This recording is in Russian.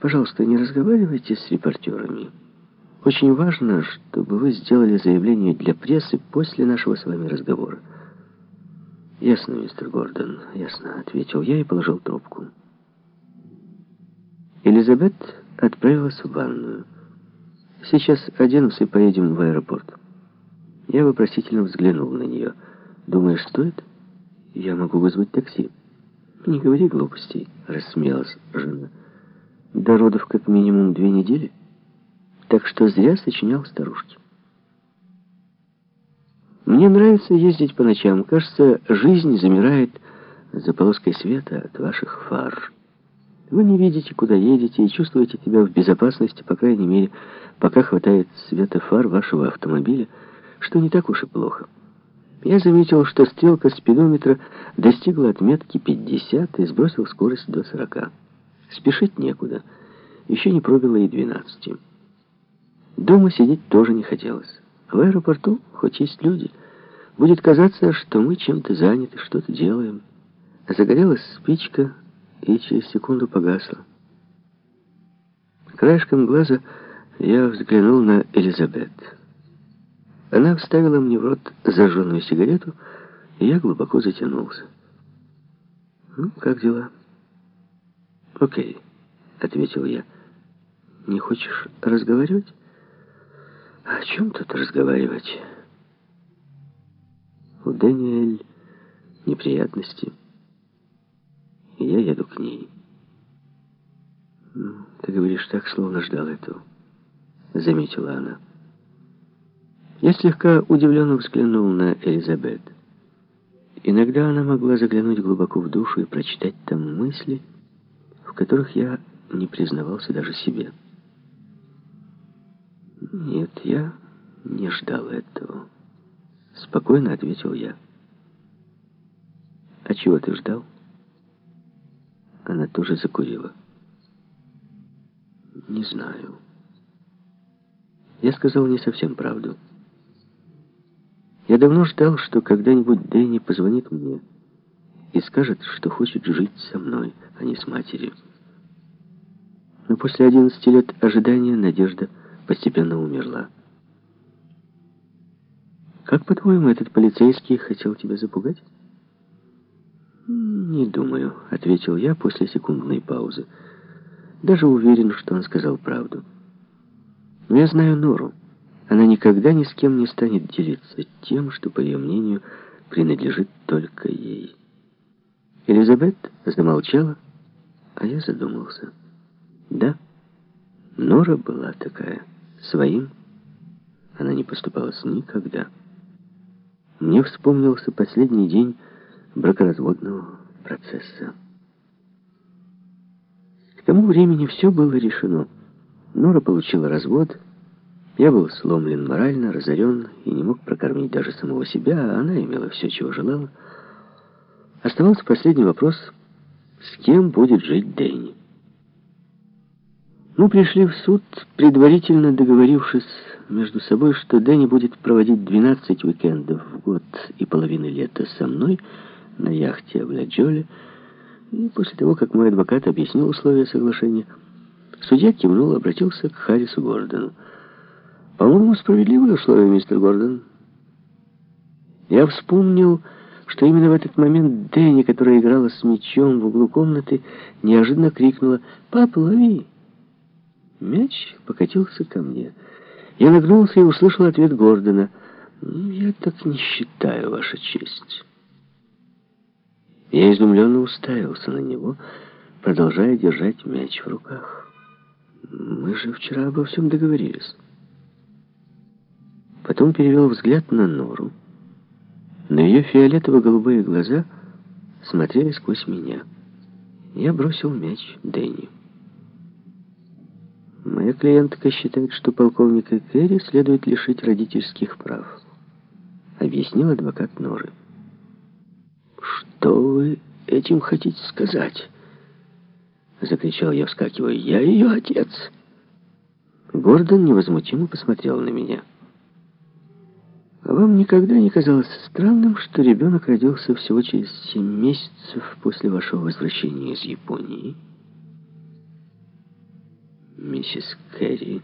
Пожалуйста, не разговаривайте с репортерами. Очень важно, чтобы вы сделали заявление для прессы после нашего с вами разговора. «Ясно, мистер Гордон, ясно», — ответил я и положил трубку. Элизабет отправилась в ванную. «Сейчас оденусь и поедем в аэропорт». Я вопросительно взглянул на нее. «Думаешь, стоит? Я могу вызвать такси». «Не говори глупостей», — рассмеялась жена. «До родов как минимум две недели, так что зря сочинял старушки». Мне нравится ездить по ночам. Кажется, жизнь замирает за полоской света от ваших фар. Вы не видите, куда едете, и чувствуете себя в безопасности, по крайней мере, пока хватает света фар вашего автомобиля, что не так уж и плохо. Я заметил, что стрелка спидометра достигла отметки 50 и сбросил скорость до 40. Спешить некуда. Еще не пробило и 12. Дома сидеть тоже не хотелось. В аэропорту, хоть есть люди, будет казаться, что мы чем-то заняты, что-то делаем. Загорелась спичка и через секунду погасла. Краешком глаза я взглянул на Элизабет. Она вставила мне в рот зажженную сигарету, и я глубоко затянулся. «Ну, как дела?» «Окей», — ответил я. «Не хочешь разговаривать?» О чем тут разговаривать? У Дэниэль неприятности. Я еду к ней. Ты говоришь так, словно ждал этого. Заметила она. Я слегка удивленно взглянул на Элизабет. Иногда она могла заглянуть глубоко в душу и прочитать там мысли, которых я не признавался даже себе. «Нет, я не ждал этого», — спокойно ответил я. «А чего ты ждал?» Она тоже закурила. «Не знаю». Я сказал не совсем правду. Я давно ждал, что когда-нибудь Дэнни позвонит мне и скажет, что хочет жить со мной, а не с матерью. Но после 11 лет ожидания надежда постепенно умерла. Как, по-твоему, этот полицейский хотел тебя запугать? «Не думаю», — ответил я после секундной паузы. Даже уверен, что он сказал правду. Но я знаю Нору. Она никогда ни с кем не станет делиться тем, что, по ее мнению, принадлежит только ей. Элизабет замолчала, а я задумался. Да, Нора была такая. Своим она не поступалась никогда. Мне вспомнился последний день бракоразводного процесса. К тому времени все было решено. Нора получила развод, я был сломлен морально, разорен и не мог прокормить даже самого себя, а она имела все, чего желала. Оставался последний вопрос, с кем будет жить Дэнни. Мы пришли в суд, предварительно договорившись между собой, что Дэнни будет проводить 12 уикендов в год и половины лета со мной на яхте в Ля-Джоле. И после того, как мой адвокат объяснил условия соглашения, судья кивнул и обратился к Харрису Гордону. «По-моему, справедливые условия, мистер Гордон». Я вспомнил, что именно в этот момент Дэнни, которая играла с мячом в углу комнаты, неожиданно крикнула «Папа, лови!» Мяч покатился ко мне. Я нагнулся и услышал ответ Гордона. «Я так не считаю, Ваша честь». Я изумленно уставился на него, продолжая держать мяч в руках. Мы же вчера обо всем договорились. Потом перевел взгляд на Нору. На ее фиолетово-голубые глаза смотрели сквозь меня. Я бросил мяч Дэнни. Моя клиентка считает, что полковника Керри следует лишить родительских прав, объяснил адвокат Норы. Что вы этим хотите сказать? Закричал я, вскакивая. Я ее отец. Гордон невозмутимо посмотрел на меня. А вам никогда не казалось странным, что ребенок родился всего через семь месяцев после вашего возвращения из Японии? Миссис Кэрри